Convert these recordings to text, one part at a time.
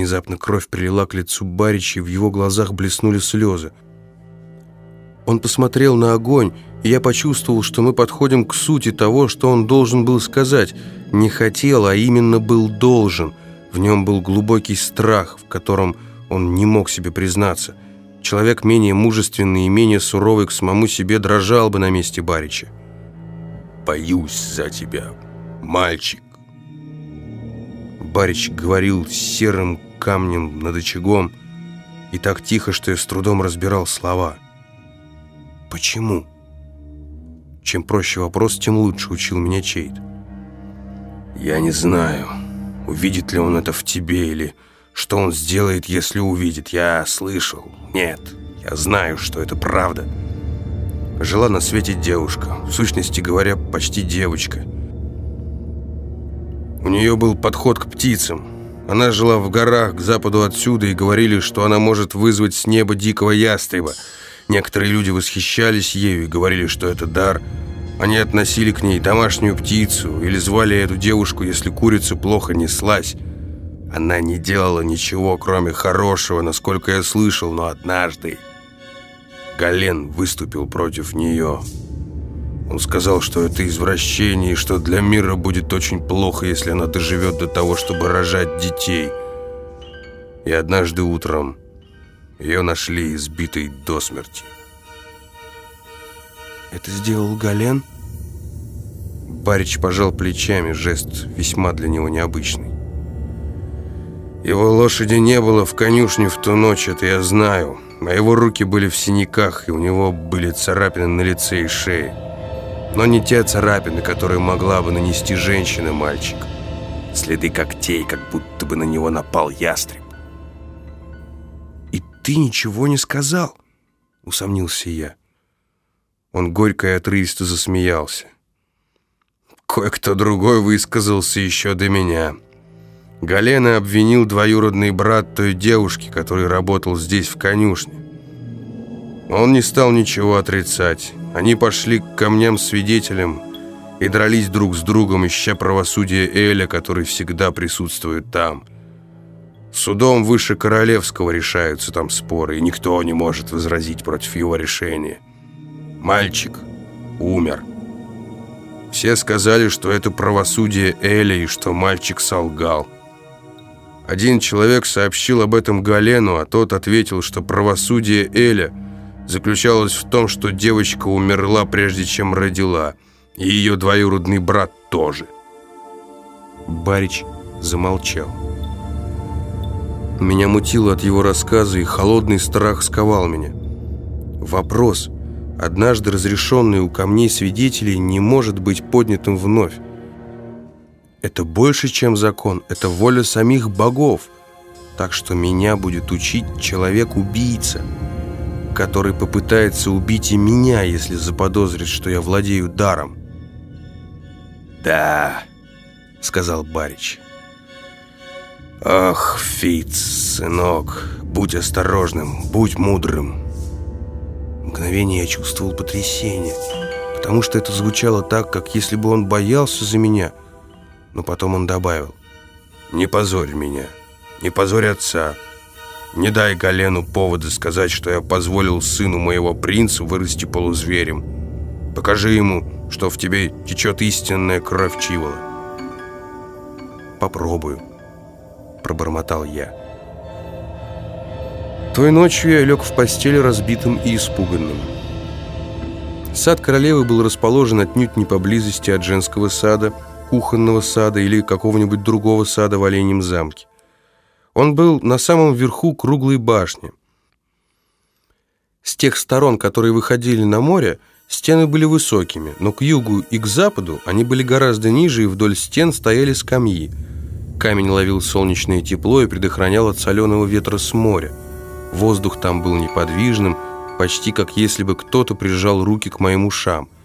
Внезапно кровь прилила к лицу Барича, и в его глазах блеснули слезы. Он посмотрел на огонь, и я почувствовал, что мы подходим к сути того, что он должен был сказать. Не хотел, а именно был должен. В нем был глубокий страх, в котором он не мог себе признаться. Человек менее мужественный и менее суровый к самому себе дрожал бы на месте Барича. «Боюсь за тебя, мальчик». Барич говорил серым камнем над очагом и так тихо, что я с трудом разбирал слова. «Почему?» Чем проще вопрос, тем лучше учил меня Чейд. «Я не знаю, увидит ли он это в тебе или что он сделает, если увидит. Я слышал. Нет, я знаю, что это правда». Жила на свете девушка, в сущности говоря, почти девочка. У нее был подход к птицам. Она жила в горах к западу отсюда и говорили, что она может вызвать с неба дикого ястреба. Некоторые люди восхищались ею и говорили, что это дар. Они относили к ней домашнюю птицу или звали эту девушку, если курица плохо неслась. Она не делала ничего, кроме хорошего, насколько я слышал, но однажды Гален выступил против нее. Он сказал, что это извращение, и что для мира будет очень плохо, если она доживет до того, чтобы рожать детей. И однажды утром ее нашли избитой до смерти. «Это сделал Гален?» Барич пожал плечами, жест весьма для него необычный. Его лошади не было в конюшне в ту ночь, это я знаю. А его руки были в синяках, и у него были царапины на лице и шее. Но не те царапины, которые могла бы нанести женщина мальчик. Следы когтей, как будто бы на него напал ястреб. «И ты ничего не сказал?» — усомнился я. Он горько и отрывисто засмеялся. «Кое-кто другой высказался еще до меня». Галена обвинил двоюродный брат той девушки, который работал здесь в конюшне. Он не стал ничего отрицать. Они пошли к камням свидетелям и дрались друг с другом, ища правосудия Эля, который всегда присутствует там. Судом выше королевского решаются там споры, и никто не может возразить против его решения. Мальчик умер. Все сказали, что это правосудие Эля и что мальчик солгал. Один человек сообщил об этом Галену, а тот ответил, что правосудие Эля заключалось в том, что девочка умерла, прежде чем родила, и ее двоюродный брат тоже. Барич замолчал. Меня мутило от его рассказа, и холодный страх сковал меня. Вопрос, однажды разрешенный у камней свидетелей, не может быть поднятым вновь. Это больше, чем закон, это воля самих богов. Так что меня будет учить человек-убийца, который попытается убить и меня, если заподозрит, что я владею даром. «Да», — сказал Барич. «Ох, Фиц, сынок, будь осторожным, будь мудрым». Мгновение я чувствовал потрясение, потому что это звучало так, как если бы он боялся за меня — но потом он добавил, «Не позорь меня, не позорь отца, не дай Галену повода сказать, что я позволил сыну моего принца вырасти полузверем. Покажи ему, что в тебе течет истинная кровь Чивола». «Попробую», — пробормотал я. Той ночью я лег в постель разбитым и испуганным. Сад королевы был расположен отнюдь не поблизости от женского сада, кухонного сада или какого-нибудь другого сада в Оленьем замке. Он был на самом верху круглой башни. С тех сторон, которые выходили на море, стены были высокими, но к югу и к западу они были гораздо ниже, и вдоль стен стояли скамьи. Камень ловил солнечное тепло и предохранял от соленого ветра с моря. Воздух там был неподвижным, почти как если бы кто-то прижал руки к моим ушам –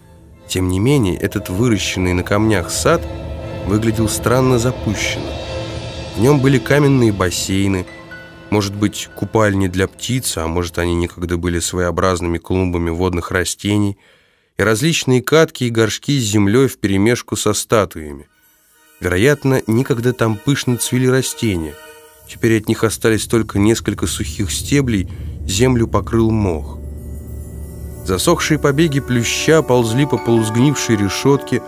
тем не менее, этот выращенный на камнях сад выглядел странно запущенным. В нем были каменные бассейны, может быть, купальни для птиц, а может, они некогда были своеобразными клумбами водных растений, и различные катки и горшки с землей вперемешку со статуями. Вероятно, никогда там пышно цвели растения, Теперь от них остались только несколько сухих стеблей, землю покрыл мох. Засохшие побеги плюща ползли по полузгнившей решетке.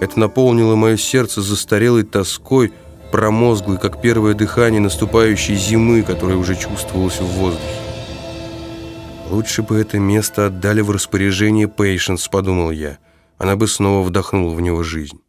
Это наполнило мое сердце застарелой тоской, промозглой, как первое дыхание наступающей зимы, которая уже чувствовалась в воздухе. «Лучше бы это место отдали в распоряжение Пейшенс», — подумал я. Она бы снова вдохнула в него жизнь.